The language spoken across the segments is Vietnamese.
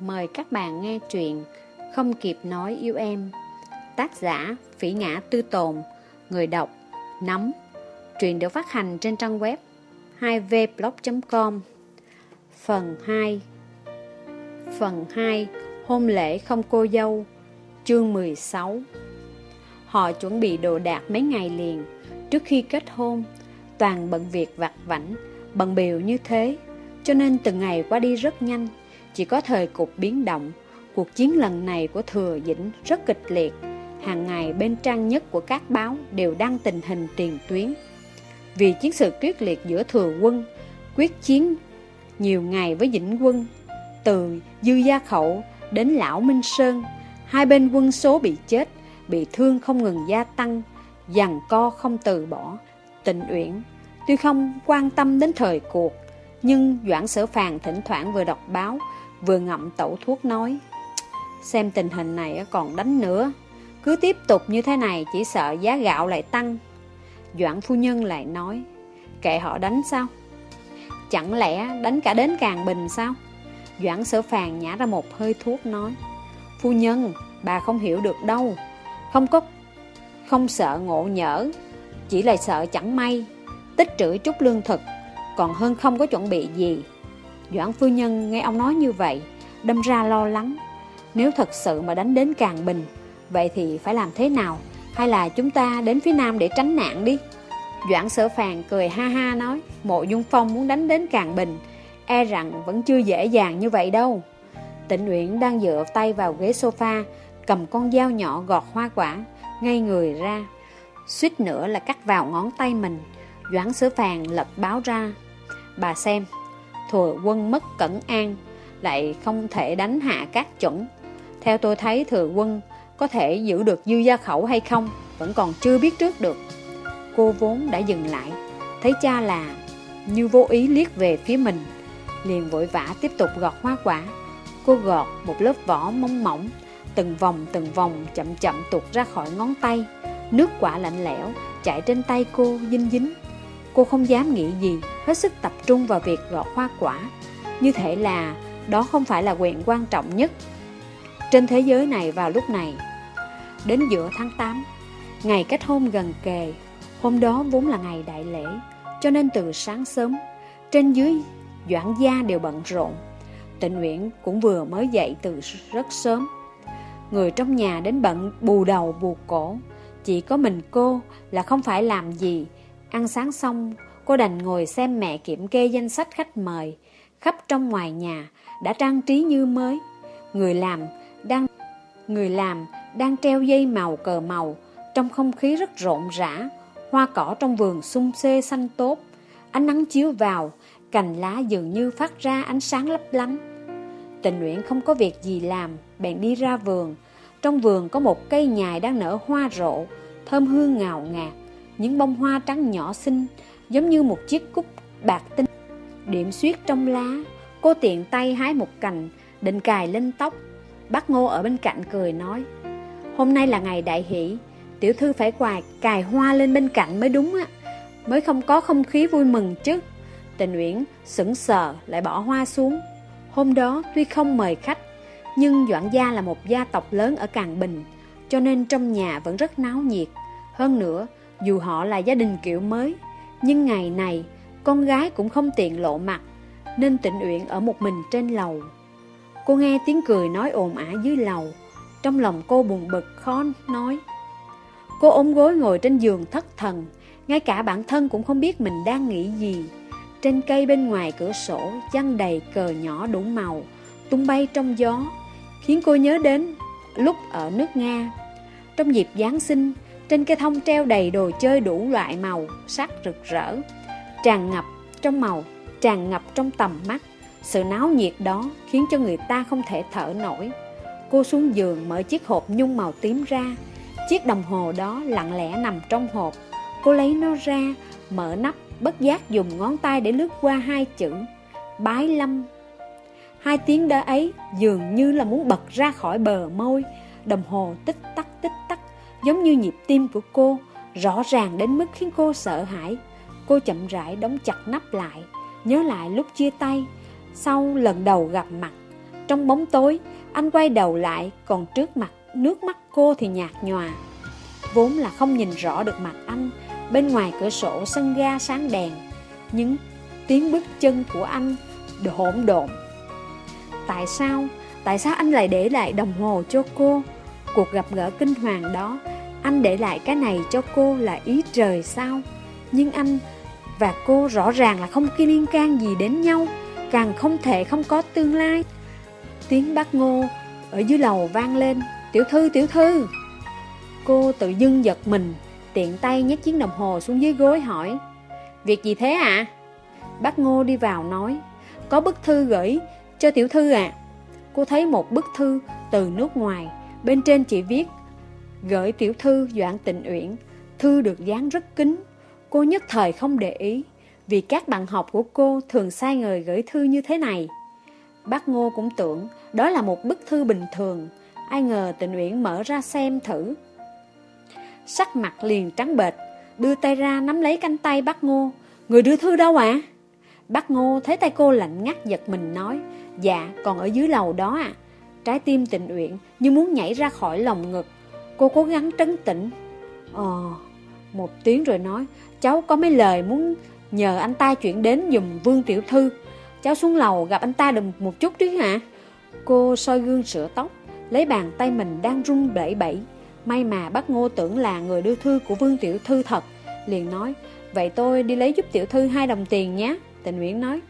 mời các bạn nghe truyện Không kịp nói yêu em. Tác giả Phỉ Ngã Tư Tồn. Người đọc Nắm Truyện được phát hành trên trang web 2vblog.com Phần 2 Phần 2 Hôn lễ không cô dâu. Chương 16 Họ chuẩn bị đồ đạc mấy ngày liền. Trước khi kết hôn, Toàn bận việc vặt vảnh, Bận biểu như thế, Cho nên từng ngày qua đi rất nhanh. Chỉ có thời cục biến động, Cuộc chiến lần này của Thừa Dĩnh rất kịch liệt. Hàng ngày bên trang nhất của các báo Đều đăng tình hình tiền tuyến. Vì chiến sự quyết liệt giữa Thừa quân, Quyết chiến nhiều ngày với Dĩnh quân, Từ Dư Gia Khẩu đến Lão Minh Sơn, Hai bên quân số bị chết, Bị thương không ngừng gia tăng Dằn co không từ bỏ, Tịnh Uyển. Tuy không quan tâm đến thời cuộc, Nhưng Doãn Sở Phàn thỉnh thoảng vừa đọc báo Vừa ngậm tẩu thuốc nói Xem tình hình này còn đánh nữa. Cứ tiếp tục như thế này Chỉ sợ giá gạo lại tăng. Doãn Phu Nhân lại nói Kệ họ đánh sao? Chẳng lẽ đánh cả đến Càng Bình sao? Doãn Sở Phàn nhả ra một hơi thuốc nói Phu Nhân Bà không hiểu được đâu. Không có Không sợ ngộ nhỡ Chỉ là sợ chẳng may. Tích trữ chút lương thực, còn hơn không có chuẩn bị gì. Doãn phu nhân nghe ông nói như vậy, đâm ra lo lắng. Nếu thật sự mà đánh đến Càng Bình, vậy thì phải làm thế nào? Hay là chúng ta đến phía Nam để tránh nạn đi? Doãn sở phàn cười ha ha nói, mộ dung phong muốn đánh đến Càng Bình, e rằng vẫn chưa dễ dàng như vậy đâu. Tịnh Uyển đang dựa tay vào ghế sofa, cầm con dao nhỏ gọt hoa quả, ngay người ra. Suýt nữa là cắt vào ngón tay mình. Doãn Sở phàn lật báo ra Bà xem Thừa quân mất cẩn an, Lại không thể đánh hạ các chuẩn Theo tôi thấy thừa quân Có thể giữ được dư gia khẩu hay không Vẫn còn chưa biết trước được. Cô vốn đã dừng lại, Thấy cha là Như vô ý liếc về phía mình, Liền vội vã tiếp tục gọt hoa quả. Cô gọt một lớp vỏ mông mỏng, Từng vòng từng vòng chậm chậm tuột ra khỏi ngón tay. Nước quả lạnh lẽo Chạy trên tay cô dinh dính. Cô không dám nghĩ gì, hết sức tập trung vào việc gọt hoa quả. Như thể là đó không phải là quyền quan trọng nhất trên thế giới này vào lúc này. Đến giữa tháng 8, ngày kết hôn gần kề, hôm đó vốn là ngày đại lễ, cho nên từ sáng sớm, trên dưới doãn gia đều bận rộn. Tịnh Nguyễn cũng vừa mới dậy từ rất sớm. Người trong nhà đến bận bù đầu bù cổ, chỉ có mình cô là không phải làm gì Ăn sáng xong, cô đành ngồi xem mẹ kiểm kê danh sách khách mời. Khắp trong ngoài nhà đã trang trí như mới. Người làm đang người làm đang treo dây màu cờ màu, trong không khí rất rộn rã. Hoa cỏ trong vườn sung xê xanh tốt, ánh nắng chiếu vào, cành lá dường như phát ra ánh sáng lấp lánh. Tình nguyện không có việc gì làm, bèn đi ra vườn. Trong vườn có một cây nhài đang nở hoa rộ, thơm hương ngào ngạt những bông hoa trắng nhỏ xinh, giống như một chiếc cúc bạc tinh. Điểm xuyết trong lá, cô tiện tay hái một cành, định cài lên tóc. Bác Ngô ở bên cạnh cười nói, hôm nay là ngày đại hỷ, tiểu thư phải quài cài hoa lên bên cạnh mới đúng á, mới không có không khí vui mừng chứ. Tình Uyển sững sờ lại bỏ hoa xuống. Hôm đó tuy không mời khách, nhưng Doãn Gia là một gia tộc lớn ở Càng Bình, cho nên trong nhà vẫn rất náo nhiệt. Hơn nữa, dù họ là gia đình kiểu mới, nhưng ngày này con gái cũng không tiện lộ mặt, nên tịnh uyển ở một mình trên lầu. Cô nghe tiếng cười nói ồn ả dưới lầu, trong lòng cô buồn bực khó nói. Cô ôm gối ngồi trên giường thất thần, ngay cả bản thân cũng không biết mình đang nghĩ gì. Trên cây bên ngoài cửa sổ chăn đầy cờ nhỏ đủ màu, tung bay trong gió, khiến cô nhớ đến lúc ở nước Nga. Trong dịp Giáng sinh, trên cây thông treo đầy đồ chơi đủ loại màu, sắc rực rỡ, tràn ngập trong màu, tràn ngập trong tầm mắt. Sự náo nhiệt đó khiến cho người ta không thể thở nổi. Cô xuống giường mở chiếc hộp nhung màu tím ra. Chiếc đồng hồ đó lặng lẽ nằm trong hộp. Cô lấy nó ra, mở nắp, bất giác dùng ngón tay để lướt qua hai chữ Bái Lâm. Hai tiếng đó ấy dường như là muốn bật ra khỏi bờ môi. Đồng hồ tích tắc tích tắc giống như nhịp tim của cô, rõ ràng đến mức khiến cô sợ hãi. Cô chậm rãi đóng chặt nắp lại, nhớ lại lúc chia tay, sau lần đầu gặp mặt. Trong bóng tối, anh quay đầu lại, còn trước mặt, nước mắt cô thì nhạt nhòa. Vốn là không nhìn rõ được mặt anh, bên ngoài cửa sổ sân ga sáng đèn. Những tiếng bước chân của anh hỗn độn. Tại sao? Tại sao anh lại để lại đồng hồ cho cô? Cuộc gặp gỡ kinh hoàng đó, anh để lại cái này cho cô là ý trời sao? Nhưng anh và cô rõ ràng là không liên can gì đến nhau, càng không thể không có tương lai. Tiếng bác ngô ở dưới lầu vang lên, tiểu thư, tiểu thư. Cô tự dưng giật mình, tiện tay nhét chiếc đồng hồ xuống dưới gối hỏi, việc gì thế ạ? À? Bác ngô đi vào nói, có bức thư gửi cho tiểu thư à. Cô thấy một bức thư từ nước ngoài, bên trên chị viết, gửi tiểu thư Doãn Tịnh Uyển, thư được dán rất kín, Cô nhất thời không để ý, vì các bạn học của cô thường sai người gửi thư như thế này. Bác Ngô cũng tưởng đó là một bức thư bình thường, ai ngờ tình uyển mở ra xem thử. Sắc mặt liền trắng bệch, đưa tay ra nắm lấy cánh tay bác Ngô. Người đưa thư đâu ạ? À? Bác Ngô thấy tay cô lạnh ngắt giật mình nói, dạ còn ở dưới lầu đó à. Trái tim tình nguyện như muốn nhảy ra khỏi lòng ngực. Cô cố gắng trấn tĩnh. Ờ, một tiếng rồi nói, cháu có mấy lời muốn nhờ anh ta chuyển đến dùm Vương Tiểu Thư. Cháu xuống lầu gặp anh ta được một chút chứ hả? Cô soi gương sửa tóc, lấy bàn tay mình đang run bẩy bẩy. May mà bác Ngô tưởng là người đưa thư của Vương Tiểu Thư thật. Liền nói, vậy tôi đi lấy giúp Tiểu Thư hai đồng tiền nhé. Tình Nguyễn nói,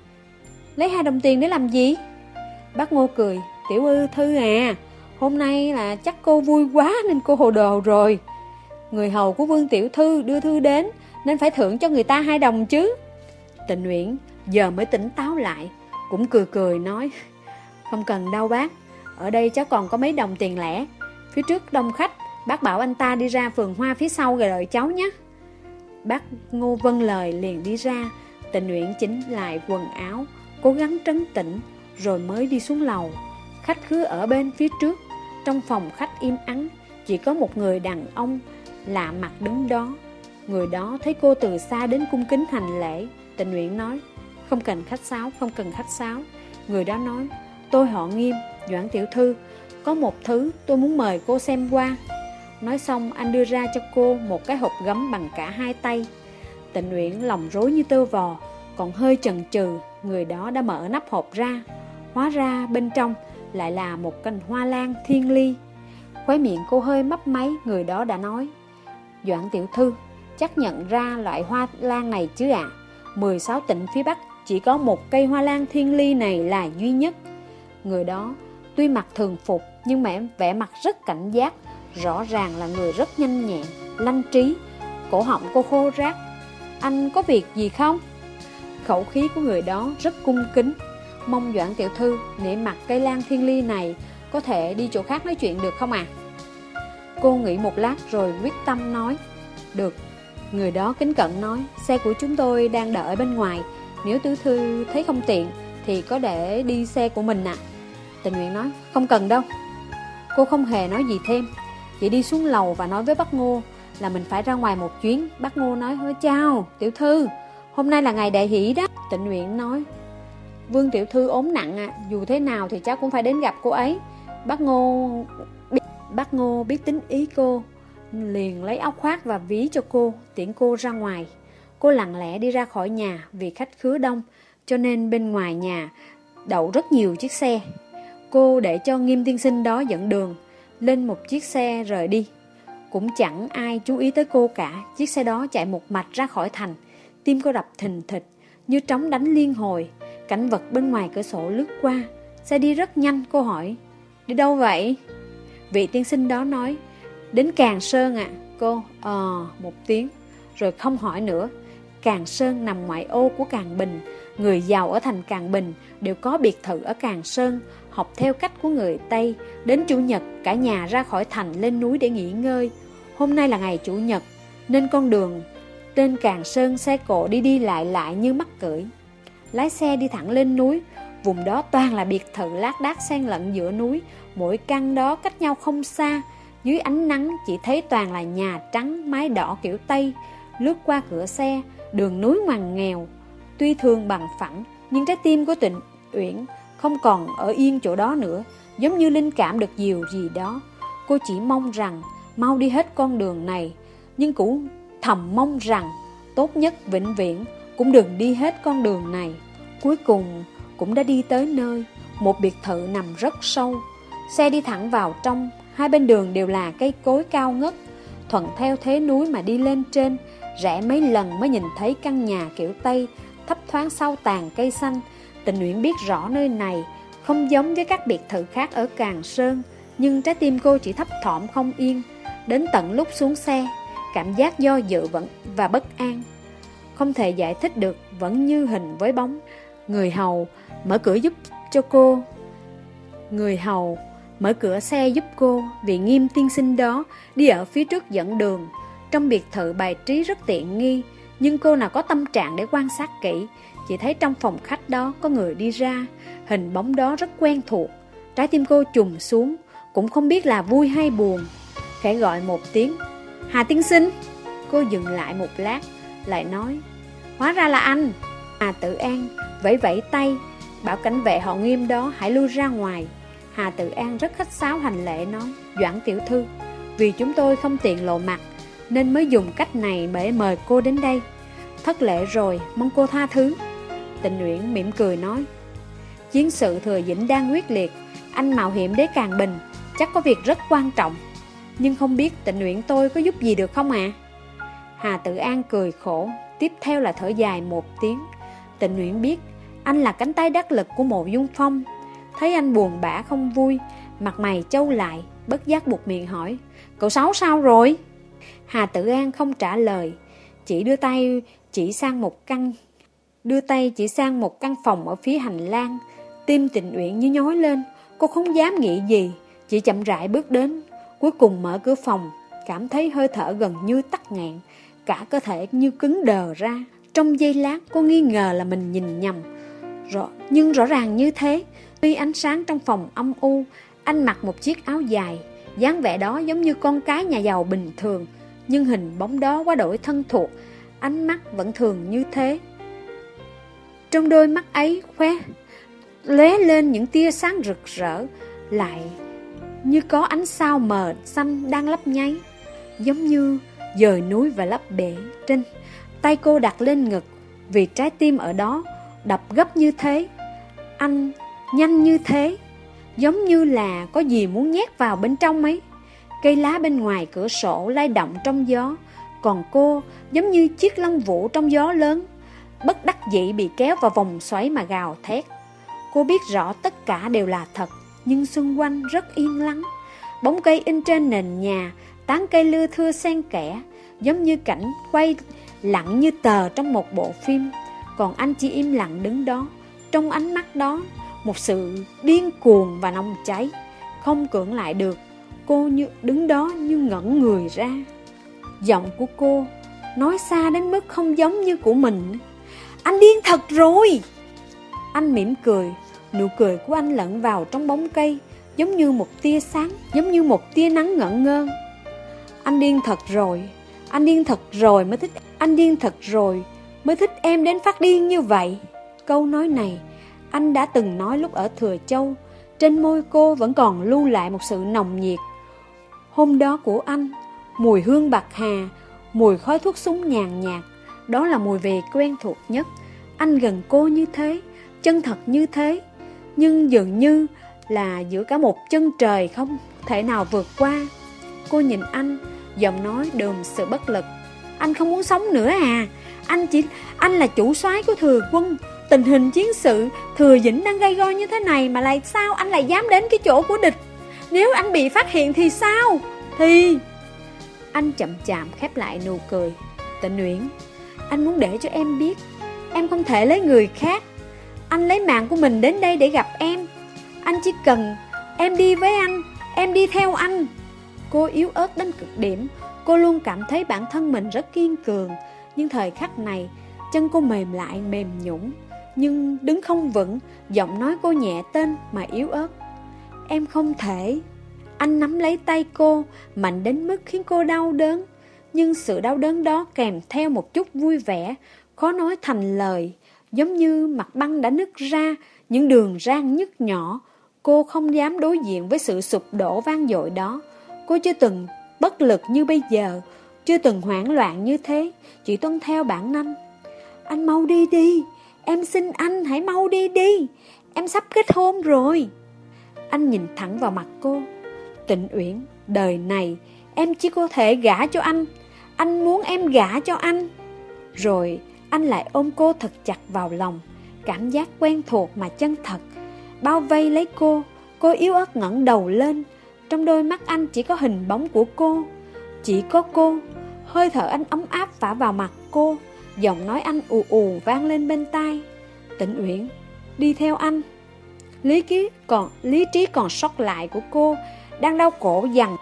lấy hai đồng tiền để làm gì? Bác Ngô cười, Tiểu Ư Thư à, hôm nay là chắc cô vui quá nên cô hồ đồ rồi. Người hầu của Vương Tiểu Thư đưa thư đến nên phải thưởng cho người ta hai đồng chứ. Tình Nguyễn giờ mới tỉnh táo lại, cũng cười cười nói, không cần đâu bác, ở đây cháu còn có mấy đồng tiền lẻ. Phía trước đông khách, bác bảo anh ta đi ra phường hoa phía sau rồi đợi cháu nhé. Bác Ngô Vân lời liền đi ra, tình nguyện chỉnh lại quần áo, cố gắng trấn tĩnh, rồi mới đi xuống lầu. Khách cứ ở bên phía trước, trong phòng khách im ắng, chỉ có một người đàn ông lạ mặt đứng đó. Người đó thấy cô từ xa đến cung kính hành lễ, tình nguyện nói, không cần khách sáo, không cần khách sáo. Người đó nói, tôi họ nghiêm, Doãn Tiểu Thư, có một thứ tôi muốn mời cô xem qua. Nói xong anh đưa ra cho cô một cái hộp gấm bằng cả hai tay. Tịnh nguyện lòng rối như tơ vò, còn hơi chần chừ, người đó đã mở nắp hộp ra. Hóa ra bên trong lại là một cành hoa lan thiên ly. Khóe miệng cô hơi mấp máy, người đó đã nói. Doãn tiểu thư, chắc nhận ra loại hoa lan này chứ ạ. À? 16 tỉnh phía Bắc chỉ có một cây hoa lan thiên ly này là duy nhất. Người đó tuy mặc thường phục nhưng mà vẻ mặt rất cảnh giác, rõ ràng là người rất nhanh nhẹn, lanh trí. Cổ họng cô khô rác. Anh có việc gì không? Khẩu khí của người đó rất cung kính. Mong Doãn tiểu thư nể mặt cây lan thiên ly này có thể đi chỗ khác nói chuyện được không à? Cô nghĩ một lát rồi quyết tâm nói, Được, Người đó kính cận nói, Xe của chúng tôi đang đợi bên ngoài, Nếu tứ thư thấy không tiện Thì có để đi xe của mình ạ à. Tình nguyện nói, Không cần đâu Cô không hề nói gì thêm, Chỉ đi xuống lầu và nói với bác Ngô Là mình phải ra ngoài một chuyến Bác Ngô nói Hỡi chào tiểu thư, Hôm nay là ngày đại hỷ đó Tịnh nguyện nói Vương tiểu thư ốm nặng à Dù thế nào thì cháu cũng phải đến gặp cô ấy Bác Ngô Bác Ngô biết tính ý cô, liền lấy áo khoác và ví cho cô, tiễn cô ra ngoài. Cô lặng lẽ đi ra khỏi nhà vì khách khứa đông, cho nên bên ngoài nhà đậu rất nhiều chiếc xe. Cô để cho nghiêm tiên sinh đó dẫn đường, lên một chiếc xe rời đi. Cũng chẳng ai chú ý tới cô cả, chiếc xe đó chạy một mạch ra khỏi thành. Tim cô đập thình thịch, như trống đánh liên hồi. Cảnh vật bên ngoài cửa sổ lướt qua, xe đi rất nhanh, cô hỏi. Đi đâu vậy? Vị tiên sinh đó nói, đến Càng Sơn ạ, à? cô, ờ, một tiếng, rồi không hỏi nữa. Càng Sơn nằm ngoại ô của Càng Bình, người giàu ở thành Càng Bình đều có biệt thự ở Càng Sơn, học theo cách của người Tây. Đến Chủ nhật, cả nhà ra khỏi thành lên núi để nghỉ ngơi. Hôm nay là ngày Chủ nhật, nên con đường trên Càng Sơn xe cộ đi đi lại lại như mắc cưỡi. Lái xe đi thẳng lên núi, vùng đó toàn là biệt thự lác đác xen lẫn giữa núi, Mỗi căn đó cách nhau không xa. Dưới ánh nắng chỉ thấy toàn là nhà trắng Mái đỏ kiểu Tây. Lướt qua cửa xe Đường núi ngoằn nghèo. Tuy thường bằng phẳng Nhưng trái tim của tịnh Uyển không còn ở yên chỗ đó nữa, giống như linh cảm được điều gì đó. Cô chỉ mong rằng mau đi hết con đường này, nhưng cũng thầm mong rằng tốt nhất vĩnh viễn cũng đừng đi hết con đường này. Cuối cùng cũng đã đi tới nơi, một biệt thự nằm rất sâu. Xe đi thẳng vào trong, hai bên đường đều là cây cối cao ngất, thuận theo thế núi mà đi lên trên, rẽ mấy lần mới nhìn thấy căn nhà kiểu Tây, thấp thoáng sau tàn cây xanh. Tình nguyện biết rõ nơi này, không giống với các biệt thự khác ở Càng Sơn, nhưng trái tim cô chỉ thấp thỏm không yên. Đến tận lúc xuống xe, cảm giác do dự vẫn và bất an. Không thể giải thích được, vẫn như hình với bóng. Người hầu mở cửa giúp cho cô. Người hầu mở cửa xe giúp cô vì nghiêm tiên sinh đó đi ở phía trước dẫn đường. Trong biệt thự bài trí rất tiện nghi, nhưng cô nào có tâm trạng để quan sát kỹ, chỉ thấy trong phòng khách đó có người đi ra, hình bóng đó rất quen thuộc. Trái tim cô trùng xuống, cũng không biết là vui hay buồn. Khẽ gọi một tiếng, Hà tiên sinh. Cô dừng lại một lát, lại nói, hóa ra là anh. Hà tự an, vẫy vẫy tay, bảo cảnh vệ họ nghiêm đó hãy lui ra ngoài. Hà tự an rất khách sáo hành lễ nói, Doãn tiểu thư, vì chúng tôi không tiện lộ mặt, nên mới dùng cách này để mời cô đến đây. Thất lễ rồi, mong cô tha thứ. Tình Nguyễn mỉm cười nói, chiến sự thừa dĩnh đang quyết liệt, anh mạo hiểm đế càng bình, chắc có việc rất quan trọng. Nhưng không biết tịnh Nguyễn tôi có giúp gì được không ạ? À? Hà Tự An cười khổ, tiếp theo là thở dài một tiếng. Tịnh Uyển biết anh là cánh tay đắc lực của mộ dung phong. Thấy anh buồn bã không vui, mặt mày trâu lại, bất giác buộc miệng hỏi, cậu Sáu sao rồi? Hà Tử An không trả lời, chỉ đưa tay chỉ sang một căn đưa tay chỉ sang một căn phòng ở phía hành lang. Tim Tịnh Uyển như nhói lên, cô không dám nghĩ gì, chỉ chậm rãi bước đến, cuối cùng mở cửa phòng, cảm thấy hơi thở gần như tắt ngạn, cả cơ thể như cứng đờ ra. Trong giây lát cô nghi ngờ là mình nhìn nhầm, rõ, nhưng rõ ràng như thế, tuy ánh sáng trong phòng âm u, anh mặc một chiếc áo dài, dáng vẻ đó giống như con cái nhà giàu bình thường, nhưng hình bóng đó quá đổi thân thuộc, ánh mắt vẫn thường như thế. Trong đôi mắt ấy khoe lóe lên những tia sáng rực rỡ, lại như có ánh sao mờ xanh đang lấp nháy, giống như dời núi và lấp bể trên tay cô đặt lên ngực, vì trái tim ở đó đập gấp như thế. Anh nhanh như thế, giống như là có gì muốn nhét vào bên trong ấy. Cây lá bên ngoài cửa sổ lay động trong gió, còn cô giống như chiếc lông vũ trong gió lớn, bất đắc dĩ bị kéo vào vòng xoáy mà gào thét. Cô biết rõ tất cả đều là thật, nhưng xung quanh rất yên lắng. Bóng cây in trên nền nhà, tán cây lưa thưa xen kẽ, giống như cảnh quay lặng như tờ trong một bộ phim. Còn anh chỉ im lặng đứng đó, trong ánh mắt đó, một sự điên cuồng và nóng cháy, không cưỡng lại được. Cô như đứng đó như ngẩn người ra. Giọng của cô nói xa đến mức không giống như của mình. Anh điên thật rồi! Anh mỉm cười, nụ cười của anh lẫn vào trong bóng cây, giống như một tia sáng, giống như một tia nắng ngẩn ngơ. Anh điên thật rồi, anh điên thật rồi mới thích, anh điên thật rồi mới thích em đến phát điên như vậy. Câu nói này, anh đã từng nói lúc ở Thừa Châu, trên môi cô vẫn còn lưu lại một sự nồng nhiệt. Hôm đó của anh, mùi hương bạc hà, mùi khói thuốc súng nhàn nhạt, đó là mùi về quen thuộc nhất. Anh gần cô như thế, chân thật như thế, nhưng dường như là giữa cả một chân trời không thể nào vượt qua. Cô nhìn anh, giọng nói đờm sự bất lực. Anh không muốn sống nữa à? Anh chỉ anh là chủ soái của thừa quân. Tình hình chiến sự thừa dĩnh đang gây go như thế này mà lại sao anh lại dám đến cái chỗ của địch? Nếu anh bị phát hiện thì sao? Thì... Anh chậm chạm khép lại nụ cười. Tịnh Uyển, anh muốn để cho em biết, em không thể lấy người khác. Anh lấy mạng của mình đến đây để gặp em. Anh chỉ cần em đi với anh, em đi theo anh. Cô yếu ớt đến cực điểm, cô luôn cảm thấy bản thân mình rất kiên cường. Nhưng thời khắc này, chân cô mềm lại mềm nhũng, nhưng đứng không vững, giọng nói cô nhẹ tên mà yếu ớt. Em không thể. Anh nắm lấy tay cô, mạnh đến mức khiến cô đau đớn. Nhưng sự đau đớn đó kèm theo một chút vui vẻ, khó nói thành lời, giống như mặt băng đã nứt ra, những đường rang nhức nhỏ. Cô không dám đối diện với sự sụp đổ vang dội đó. Cô chưa từng bất lực như bây giờ, chưa từng hoảng loạn như thế, chỉ tuân theo bản năng. Anh mau đi đi, em xin anh hãy mau đi đi, em sắp kết hôn rồi. Anh nhìn thẳng vào mặt cô. Tịnh Uyển, đời này em chỉ có thể gả cho anh, anh muốn em gả cho anh. Rồi anh lại ôm cô thật chặt vào lòng, cảm giác quen thuộc mà chân thật, bao vây lấy cô, cô yếu ớt ngẩng đầu lên, trong đôi mắt anh chỉ có hình bóng của cô, chỉ có cô, hơi thở anh ấm áp phả vào mặt cô, giọng nói anh ù ù vang lên bên tai. Tịnh Uyển, đi theo anh. Lý ký còn lý trí còn sót lại của cô đang đau cổ dằn.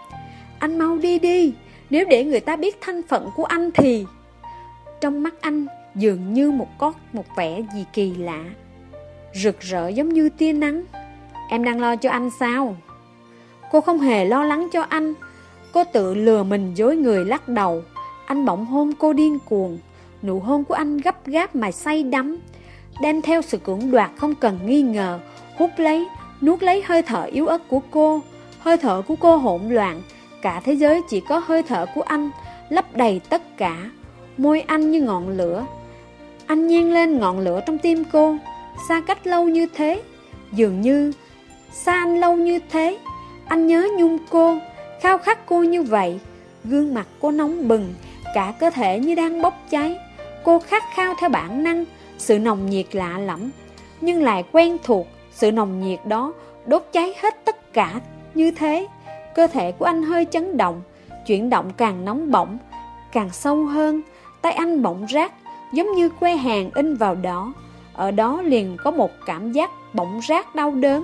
Anh mau đi đi, nếu để người ta biết thân phận của anh thì trong mắt anh dường như một có một vẻ gì kỳ lạ, rực rỡ giống như tia nắng. Em đang lo cho anh sao? Cô không hề lo lắng cho anh. Cô tự lừa mình dối người lắc đầu. Anh bỗng hôn cô điên cuồng. Nụ hôn của anh gấp gáp mà say đắm, đem theo sự cưỡng đoạt không cần nghi ngờ, hút lấy, nuốt lấy hơi thở yếu ớt của cô. Hơi thở của cô hỗn loạn, cả thế giới chỉ có hơi thở của anh, lấp đầy tất cả. Môi anh như ngọn lửa. Anh nhen lên ngọn lửa trong tim cô, xa cách lâu như thế, dường như xa anh lâu như thế. Anh nhớ nhung cô, khao khát cô như vậy. Gương mặt cô nóng bừng, cả cơ thể như đang bốc cháy. Cô khát khao theo bản năng, sự nồng nhiệt lạ lẫm, nhưng lại quen thuộc sự nồng nhiệt đó đốt cháy hết tất cả như thế. Cơ thể của anh hơi chấn động, chuyển động càng nóng bỏng, càng sâu hơn. Tay anh bỗng rát, giống như que hàng in vào đó. Ở đó liền có một cảm giác bỗng rát đau đớn.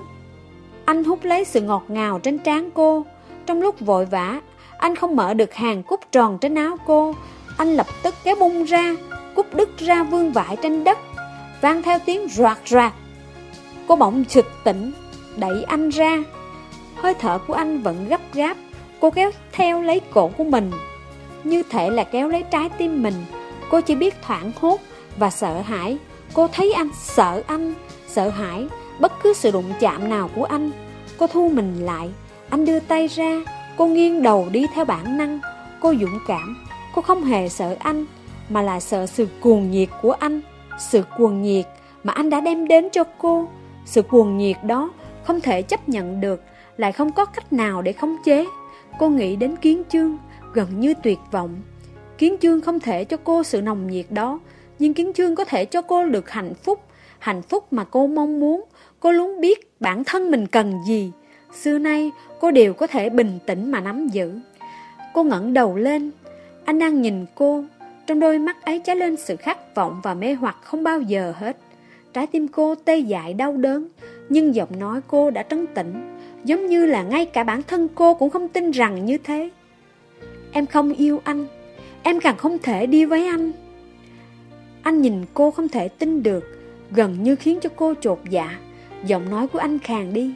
Anh hút lấy sự ngọt ngào trên trán cô. Trong lúc vội vã, anh không mở được hàng cúc tròn trên áo cô. Anh lập tức kéo bung ra, cúc đứt ra vương vãi trên đất, vang theo tiếng roạt roạt. Cô bỗng trực tỉnh, đẩy anh ra. Hơi thở của anh vẫn gấp gáp, cô kéo theo lấy cổ của mình. Như thể là kéo lấy trái tim mình. Cô chỉ biết thoảng hốt và sợ hãi. Cô thấy anh sợ anh, sợ hãi bất cứ sự đụng chạm nào của anh. Cô thu mình lại, anh đưa tay ra, cô nghiêng đầu đi theo bản năng. Cô dũng cảm, cô không hề sợ anh, mà là sợ sự cuồng nhiệt của anh. Sự cuồng nhiệt mà anh đã đem đến cho cô. Sự cuồng nhiệt đó không thể chấp nhận được, lại không có cách nào để khống chế. Cô nghĩ đến kiến chương, gần như tuyệt vọng. Kiến chương không thể cho cô sự nồng nhiệt đó, nhưng kiến chương có thể cho cô được hạnh phúc, hạnh phúc mà cô mong muốn. Cô luôn biết bản thân mình cần gì. Xưa nay cô đều có thể bình tĩnh mà nắm giữ. Cô ngẩng đầu lên, anh đang nhìn cô, trong đôi mắt ấy trái lên sự khát vọng và mê hoặc không bao giờ hết. Trái tim cô tê dại đau đớn, nhưng giọng nói cô đã trấn tĩnh, giống như là ngay cả bản thân cô cũng không tin rằng như thế. Em không yêu anh, em càng không thể đi với anh. Anh nhìn cô không thể tin được, gần như khiến cho cô chột dạ. Giọng nói của anh khàn đi.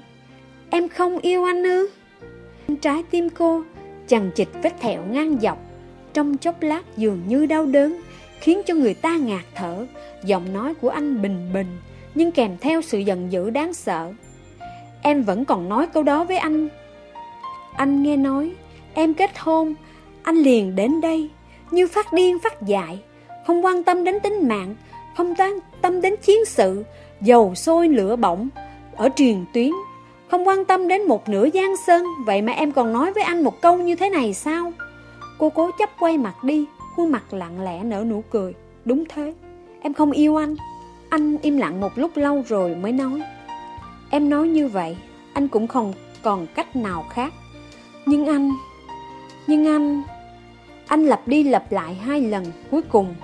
Em không yêu anh ư? Trái tim cô chằng chịch vết thẹo ngang dọc, trong chốc lát dường như đau đớn, khiến cho người ta ngạt thở. Giọng nói của anh bình bình, nhưng kèm theo sự giận dữ đáng sợ. Em vẫn còn nói câu đó với anh. Anh nghe nói, em kết hôn, anh liền đến đây, như phát điên phát dại, không quan tâm đến tính mạng, không quan tâm đến chiến sự, dầu sôi lửa bỏng, ở truyền tuyến, không quan tâm đến một nửa giang sơn, vậy mà em còn nói với anh một câu như thế này sao? Cô cố chấp quay mặt đi, khuôn mặt lặng lẽ nở nụ cười. Đúng thế, em không yêu anh. Anh im lặng một lúc lâu rồi mới nói. Em nói như vậy, anh cũng không còn cách nào khác. Nhưng anh, nhưng anh... Anh lặp đi lặp lại hai lần, cuối cùng,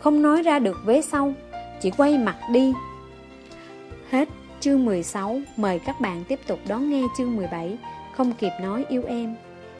không nói ra được vế sau, chỉ quay mặt đi. Hết chương 16, mời các bạn tiếp tục đón nghe chương 17, không kịp nói yêu em.